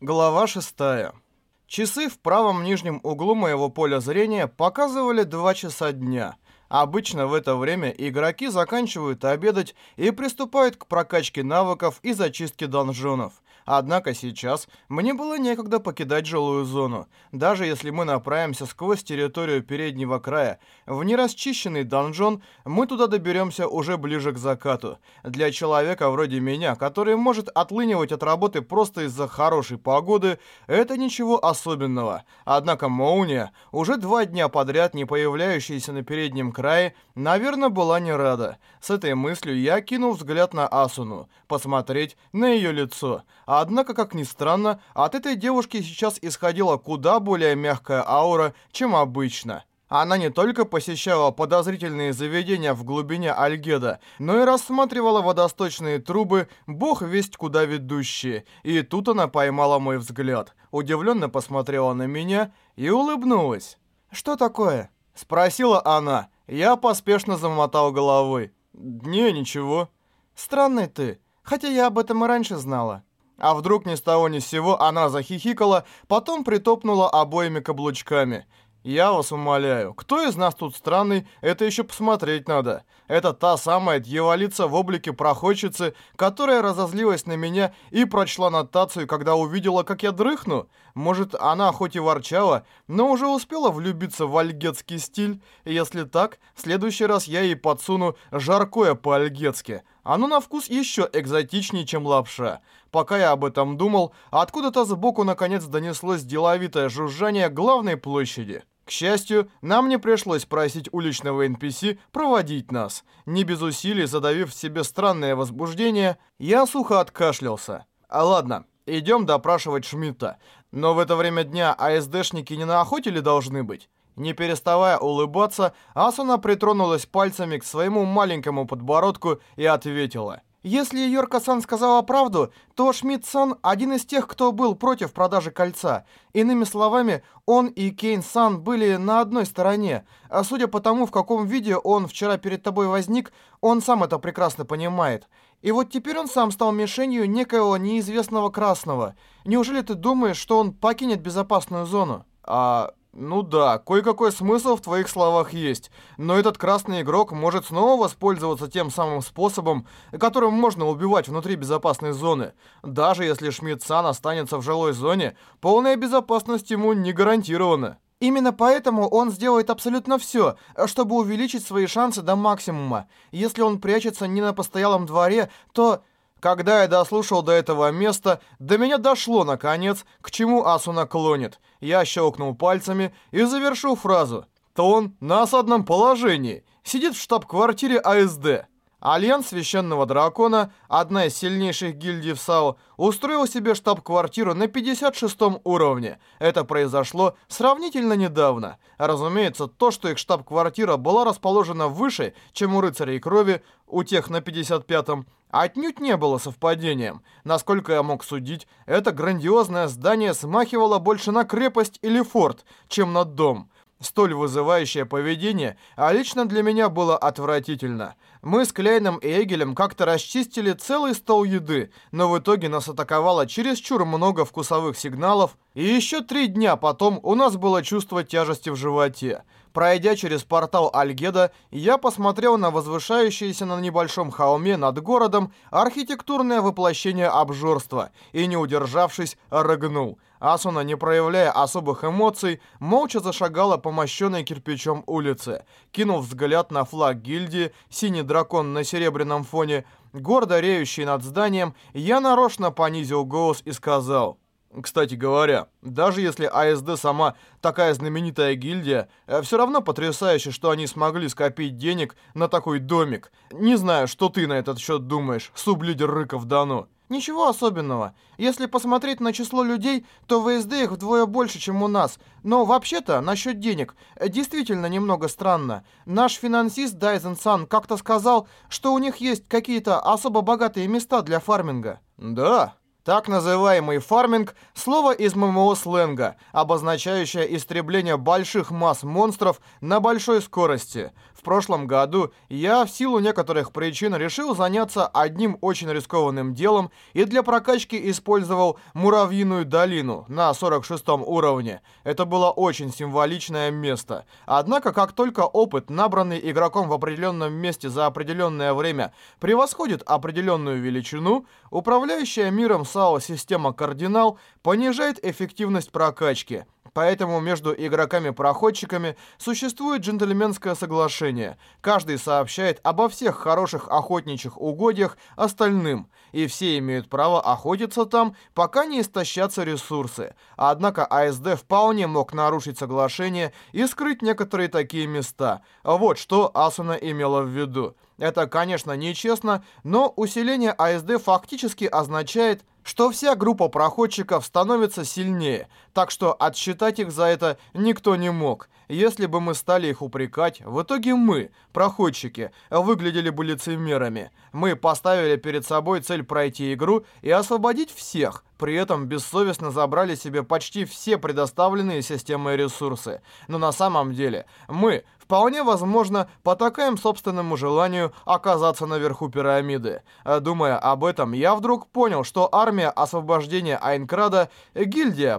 Глава 6. Часы в правом нижнем углу моего поля зрения показывали 2 часа дня. Обычно в это время игроки заканчивают обедать и приступают к прокачке навыков и зачистке донжонов. Однако сейчас мне было некогда покидать жилую зону. Даже если мы направимся сквозь территорию переднего края в нерасчищенный донжон, мы туда доберемся уже ближе к закату. Для человека вроде меня, который может отлынивать от работы просто из-за хорошей погоды, это ничего особенного. Однако Моуния, уже два дня подряд не появляющаяся на переднем крае, наверное, была не рада. С этой мыслью я кинул взгляд на Асуну, посмотреть на ее лицо. Однако, как ни странно, от этой девушки сейчас исходила куда более мягкая аура, чем обычно. Она не только посещала подозрительные заведения в глубине Альгеда, но и рассматривала водосточные трубы, бог весть куда ведущие. И тут она поймала мой взгляд, удивленно посмотрела на меня и улыбнулась. «Что такое?» — спросила она. Я поспешно замотал головой. «Не, ничего». «Странный ты, хотя я об этом и раньше знала». А вдруг ни с того ни с сего она захихикала, потом притопнула обоими каблучками. «Я вас умоляю, кто из нас тут странный, это еще посмотреть надо. Это та самая дьяволица в облике проходчицы, которая разозлилась на меня и прочла нотацию, когда увидела, как я дрыхну? Может, она хоть и ворчала, но уже успела влюбиться в альгетский стиль? Если так, в следующий раз я ей подсуну жаркое по-альгетски. Оно на вкус еще экзотичнее, чем лапша». Пока я об этом думал, откуда-то сбоку наконец донеслось деловитое жужжание главной площади. К счастью, нам не пришлось просить уличного NPC проводить нас. Не без усилий задавив в себе странное возбуждение, я сухо откашлялся. А ладно, идем допрашивать Шмидта. Но в это время дня АСДшники не на охоте ли должны быть? Не переставая улыбаться, Асуна притронулась пальцами к своему маленькому подбородку и ответила – если Йорка-сан сказала правду, то Шмидт-сан один из тех, кто был против продажи кольца. Иными словами, он и Кейн-сан были на одной стороне. А судя по тому, в каком виде он вчера перед тобой возник, он сам это прекрасно понимает. И вот теперь он сам стал мишенью некоего неизвестного красного. Неужели ты думаешь, что он покинет безопасную зону? А ну да, кое-какой смысл в твоих словах есть, но этот красный игрок может снова воспользоваться тем самым способом, которым можно убивать внутри безопасной зоны. Даже если Шмидт-сан останется в жилой зоне, полная безопасность ему не гарантирована. Именно поэтому он сделает абсолютно все, чтобы увеличить свои шансы до максимума. Если он прячется не на постоялом дворе, то... Когда я дослушал до этого места, до меня дошло, наконец, к чему Асуна клонит. Я щелкнул пальцами и завершил фразу. То он на осадном положении, сидит в штаб-квартире АСД. Альянс Священного Дракона, одна из сильнейших гильдий в САО, устроил себе штаб-квартиру на 56 уровне. Это произошло сравнительно недавно. Разумеется, то, что их штаб-квартира была расположена выше, чем у Рыцарей Крови, у тех на 55-м, отнюдь не было совпадением. Насколько я мог судить, это грандиозное здание смахивало больше на крепость или форт, чем на дом. Столь вызывающее поведение, а лично для меня было отвратительно. Мы с Клейном и Эгелем как-то расчистили целый стол еды, но в итоге нас атаковало чересчур много вкусовых сигналов, и еще три дня потом у нас было чувство тяжести в животе. Пройдя через портал Альгеда, я посмотрел на возвышающееся на небольшом холме над городом архитектурное воплощение обжорства и, не удержавшись, рыгнул. Асуна, не проявляя особых эмоций, молча зашагала по мощенной кирпичом улице. Кинув взгляд на флаг гильдии, синий дракон на серебряном фоне, гордо реющий над зданием, я нарочно понизил голос и сказал... Кстати говоря, даже если АСД сама такая знаменитая гильдия, э, все равно потрясающе, что они смогли скопить денег на такой домик. Не знаю, что ты на этот счет думаешь, сублидер Рыков Дану. Ничего особенного. Если посмотреть на число людей, то в ВСД их вдвое больше, чем у нас. Но вообще-то, насчет денег, э, действительно немного странно. Наш финансист Дайзен Сан как-то сказал, что у них есть какие-то особо богатые места для фарминга. Да, так называемый фарминг – слово из ММО-сленга, обозначающее истребление больших масс монстров на большой скорости. В прошлом году я в силу некоторых причин решил заняться одним очень рискованным делом и для прокачки использовал Муравьиную долину на 46 уровне. Это было очень символичное место. Однако, как только опыт, набранный игроком в определенном месте за определенное время, превосходит определенную величину, управляющая миром САО-система «Кардинал» понижает эффективность прокачки – Поэтому между игроками-проходчиками существует джентльменское соглашение. Каждый сообщает обо всех хороших охотничьих угодьях остальным, и все имеют право охотиться там, пока не истощатся ресурсы. Однако АСД вполне мог нарушить соглашение и скрыть некоторые такие места. Вот что Асуна имела в виду. Это, конечно, нечестно, но усиление АСД фактически означает что вся группа проходчиков становится сильнее, так что отсчитать их за это никто не мог. Если бы мы стали их упрекать, в итоге мы, проходчики, выглядели бы лицемерами. Мы поставили перед собой цель пройти игру и освободить всех, при этом бессовестно забрали себе почти все предоставленные системой ресурсы. Но на самом деле мы вполне возможно, потакаем собственному желанию оказаться наверху пирамиды. Думая об этом, я вдруг понял, что армия освобождения Айнкрада, гильдия,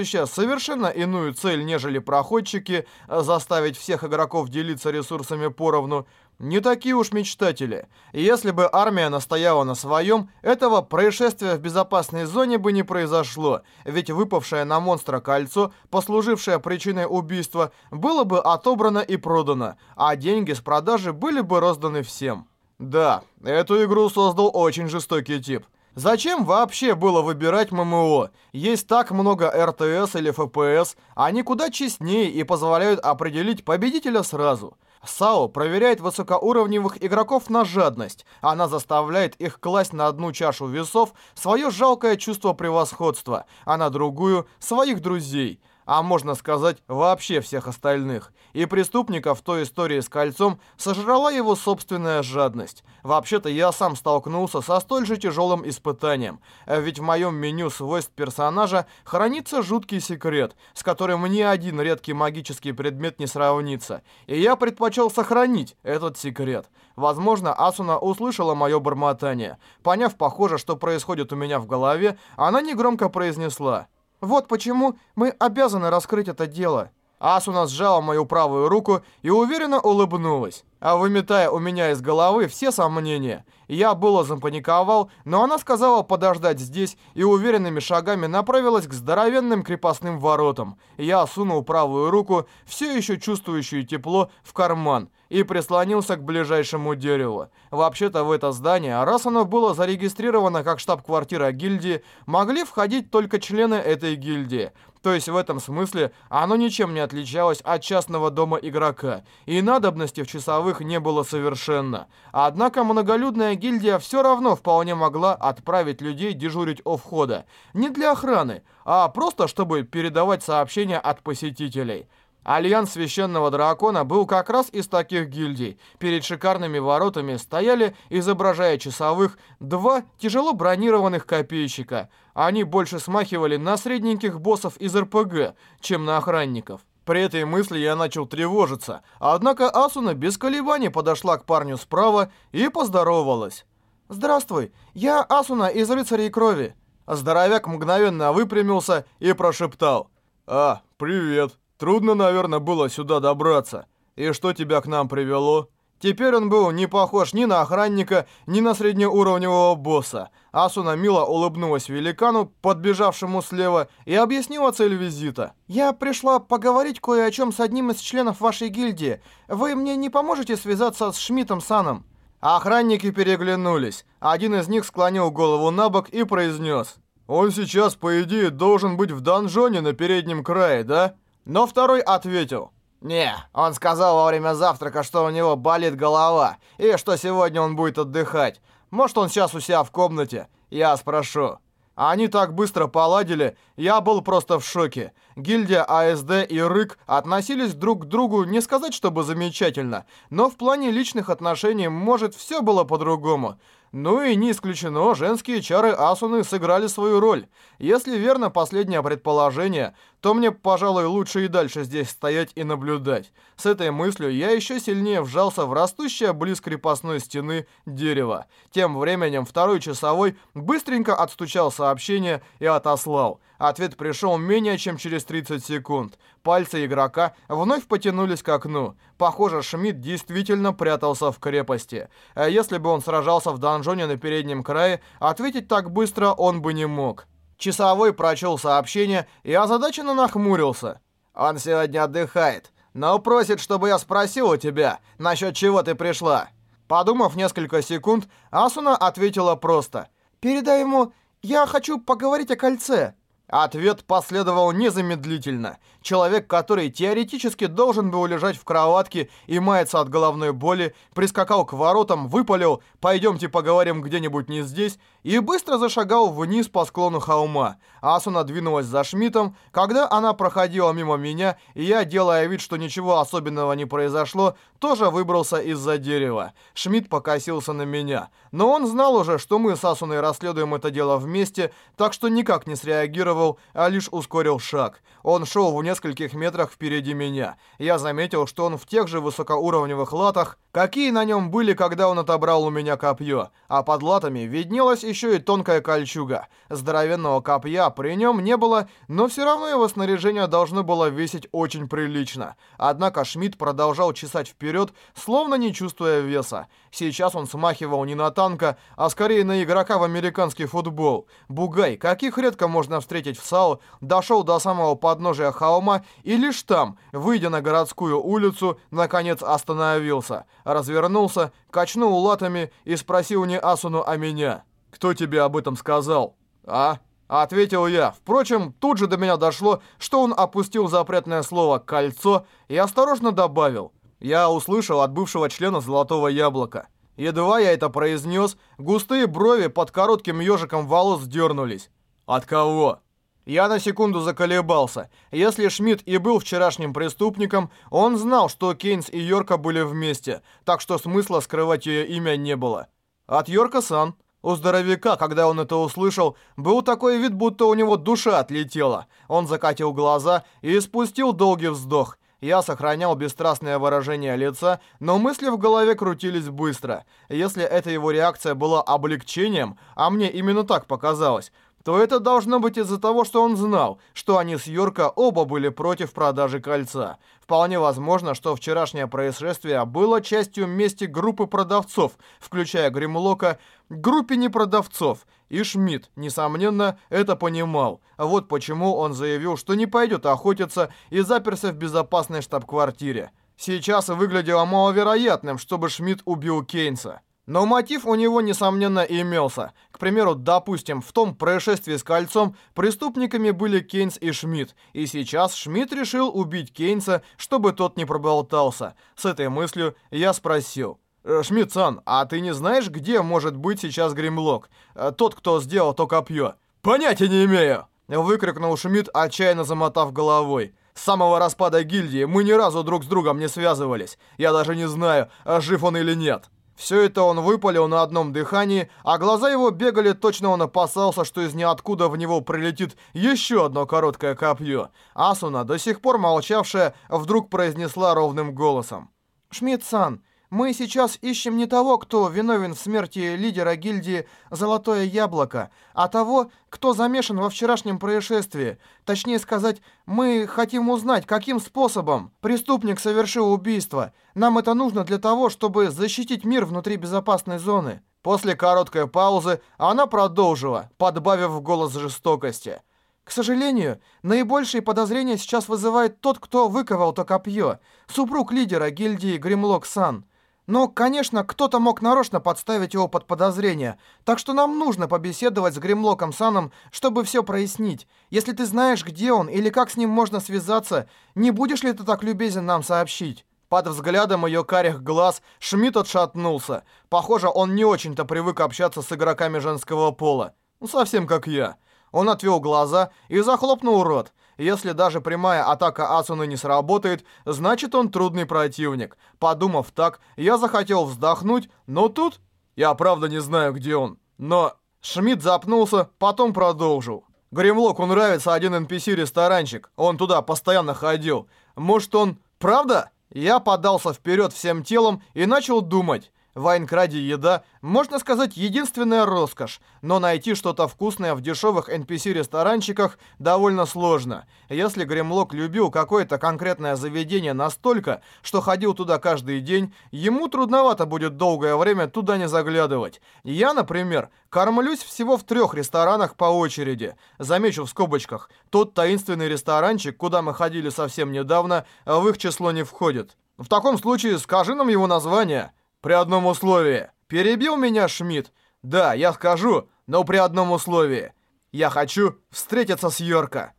преследующая совершенно иную цель, нежели проходчики, заставить всех игроков делиться ресурсами поровну, не такие уж мечтатели. Если бы армия настояла на своем, этого происшествия в безопасной зоне бы не произошло, ведь выпавшее на монстра кольцо, послужившее причиной убийства, было бы отобрано и продано, а деньги с продажи были бы розданы всем. Да, эту игру создал очень жестокий тип. Зачем вообще было выбирать ММО? Есть так много РТС или ФПС, они куда честнее и позволяют определить победителя сразу. САО проверяет высокоуровневых игроков на жадность. Она заставляет их класть на одну чашу весов свое жалкое чувство превосходства, а на другую — своих друзей а можно сказать, вообще всех остальных. И преступников в той истории с кольцом сожрала его собственная жадность. Вообще-то я сам столкнулся со столь же тяжелым испытанием. Ведь в моем меню свойств персонажа хранится жуткий секрет, с которым ни один редкий магический предмет не сравнится. И я предпочел сохранить этот секрет. Возможно, Асуна услышала мое бормотание. Поняв, похоже, что происходит у меня в голове, она негромко произнесла вот почему мы обязаны раскрыть это дело». Асуна сжала мою правую руку и уверенно улыбнулась, а выметая у меня из головы все сомнения. Я было запаниковал, но она сказала подождать здесь и уверенными шагами направилась к здоровенным крепостным воротам. Я сунул правую руку, все еще чувствующую тепло, в карман и прислонился к ближайшему дереву. Вообще-то в это здание, раз оно было зарегистрировано как штаб-квартира гильдии, могли входить только члены этой гильдии. То есть в этом смысле оно ничем не отличалось от частного дома игрока, и надобности в часовых не было совершенно. Однако многолюдная гильдия все равно вполне могла отправить людей дежурить у входа. Не для охраны, а просто чтобы передавать сообщения от посетителей. Альянс Священного Дракона был как раз из таких гильдий. Перед шикарными воротами стояли, изображая часовых, два тяжело бронированных копейщика. Они больше смахивали на средненьких боссов из РПГ, чем на охранников. При этой мысли я начал тревожиться, однако Асуна без колебаний подошла к парню справа и поздоровалась. «Здравствуй, я Асуна из Рыцарей Крови». Здоровяк мгновенно выпрямился и прошептал. «А, привет». Трудно, наверное, было сюда добраться. И что тебя к нам привело? Теперь он был не похож ни на охранника, ни на среднеуровневого босса. Асуна мило улыбнулась великану, подбежавшему слева, и объяснила цель визита. «Я пришла поговорить кое о чем с одним из членов вашей гильдии. Вы мне не поможете связаться с Шмидтом Саном?» Охранники переглянулись. Один из них склонил голову на бок и произнес. «Он сейчас, по идее, должен быть в донжоне на переднем крае, да?» Но второй ответил. «Не, он сказал во время завтрака, что у него болит голова, и что сегодня он будет отдыхать. Может, он сейчас у себя в комнате? Я спрошу». Они так быстро поладили, я был просто в шоке. Гильдия АСД и РЫК относились друг к другу не сказать, чтобы замечательно, но в плане личных отношений, может, все было по-другому. Ну и не исключено, женские чары Асуны сыграли свою роль. Если верно последнее предположение, то мне, пожалуй, лучше и дальше здесь стоять и наблюдать. С этой мыслью я еще сильнее вжался в растущее близ крепостной стены дерево. Тем временем второй часовой быстренько отстучал сообщение и отослал. Ответ пришел менее чем через 30 секунд. Пальцы игрока вновь потянулись к окну. Похоже, Шмидт действительно прятался в крепости. А если бы он сражался в донжоне на переднем крае, ответить так быстро он бы не мог. Часовой прочел сообщение и озадаченно нахмурился. «Он сегодня отдыхает, но просит, чтобы я спросил у тебя, насчет чего ты пришла». Подумав несколько секунд, Асуна ответила просто. «Передай ему, я хочу поговорить о кольце». Ответ последовал незамедлительно. Человек, который теоретически должен был лежать в кроватке и маяться от головной боли, прискакал к воротам, выпалил «пойдемте поговорим где-нибудь не здесь» и быстро зашагал вниз по склону холма. Асуна двинулась за Шмидтом. Когда она проходила мимо меня, и я, делая вид, что ничего особенного не произошло, тоже выбрался из-за дерева. Шмидт покосился на меня. Но он знал уже, что мы с Асуной расследуем это дело вместе, так что никак не среагировал, а лишь ускорил шаг. Он шел в нескольких метрах впереди меня. Я заметил, что он в тех же высокоуровневых латах, какие на нем были, когда он отобрал у меня копье. А под латами виднелась еще и тонкая кольчуга. Здоровенного копья при нем не было, но все равно его снаряжение должно было весить очень прилично. Однако Шмидт продолжал чесать вперед, словно не чувствуя веса. Сейчас он смахивал не на танка, а скорее на игрока в американский футбол. Бугай, каких редко можно встретить в САУ, дошел до самого подножия холма и лишь там, выйдя на городскую улицу, наконец остановился. Развернулся, качнул латами и спросил не Асуну, а меня. «Кто тебе об этом сказал?» «А?» Ответил я. Впрочем, тут же до меня дошло, что он опустил запретное слово «кольцо» и осторожно добавил. Я услышал от бывшего члена «Золотого яблока». Едва я это произнес, густые брови под коротким ежиком волос дернулись. «От кого?» Я на секунду заколебался. Если Шмидт и был вчерашним преступником, он знал, что Кейнс и Йорка были вместе, так что смысла скрывать ее имя не было. От Йорка-сан. У здоровяка, когда он это услышал, был такой вид, будто у него душа отлетела. Он закатил глаза и спустил долгий вздох. Я сохранял бесстрастное выражение лица, но мысли в голове крутились быстро. Если эта его реакция была облегчением, а мне именно так показалось, то это должно быть из-за того, что он знал, что они с Йорка оба были против продажи кольца. Вполне возможно, что вчерашнее происшествие было частью мести группы продавцов, включая Гримлока, группе непродавцов. И Шмидт, несомненно, это понимал. Вот почему он заявил, что не пойдет охотиться и заперся в безопасной штаб-квартире. Сейчас выглядело маловероятным, чтобы Шмидт убил Кейнса. Но мотив у него, несомненно, имелся. К примеру, допустим, в том происшествии с кольцом преступниками были Кейнс и Шмидт. И сейчас Шмидт решил убить Кейнса, чтобы тот не проболтался. С этой мыслью я спросил. «Э, «Шмидт-сан, а ты не знаешь, где может быть сейчас Гримлок? Э, тот, кто сделал то копье?» «Понятия не имею!» Выкрикнул Шмидт, отчаянно замотав головой. С самого распада гильдии мы ни разу друг с другом не связывались. Я даже не знаю, жив он или нет. Все это он выпалил на одном дыхании, а глаза его бегали, точно он опасался, что из ниоткуда в него прилетит еще одно короткое копье. Асуна, до сих пор молчавшая, вдруг произнесла ровным голосом. «Шмидт-сан, мы сейчас ищем не того, кто виновен в смерти лидера гильдии «Золотое яблоко», а того, кто замешан во вчерашнем происшествии. Точнее сказать, мы хотим узнать, каким способом преступник совершил убийство. Нам это нужно для того, чтобы защитить мир внутри безопасной зоны». После короткой паузы она продолжила, подбавив в голос жестокости. К сожалению, наибольшие подозрения сейчас вызывает тот, кто выковал то копье. Супруг лидера гильдии Гримлок-сан. Но, конечно, кто-то мог нарочно подставить его под подозрение, так что нам нужно побеседовать с Гримлоком Саном, чтобы все прояснить. Если ты знаешь, где он или как с ним можно связаться, не будешь ли ты так любезен нам сообщить?» Под взглядом ее карих глаз Шмидт отшатнулся. Похоже, он не очень-то привык общаться с игроками женского пола. Ну, совсем как я. Он отвел глаза и захлопнул рот. Если даже прямая атака Асуны не сработает, значит он трудный противник. Подумав так, я захотел вздохнуть, но тут... Я правда не знаю, где он. Но... Шмидт запнулся, потом продолжил. Гремлоку нравится один NPC-ресторанчик. Он туда постоянно ходил. Может, он... Правда? Я подался вперед всем телом и начал думать. В Айнкраде еда, можно сказать, единственная роскошь, но найти что-то вкусное в дешевых NPC-ресторанчиках довольно сложно. Если Гремлок любил какое-то конкретное заведение настолько, что ходил туда каждый день, ему трудновато будет долгое время туда не заглядывать. Я, например, кормлюсь всего в трех ресторанах по очереди. Замечу в скобочках, тот таинственный ресторанчик, куда мы ходили совсем недавно, в их число не входит. В таком случае скажи нам его название. При одном условии. Перебил меня Шмидт. Да, я скажу, но при одном условии. Я хочу встретиться с Йорко.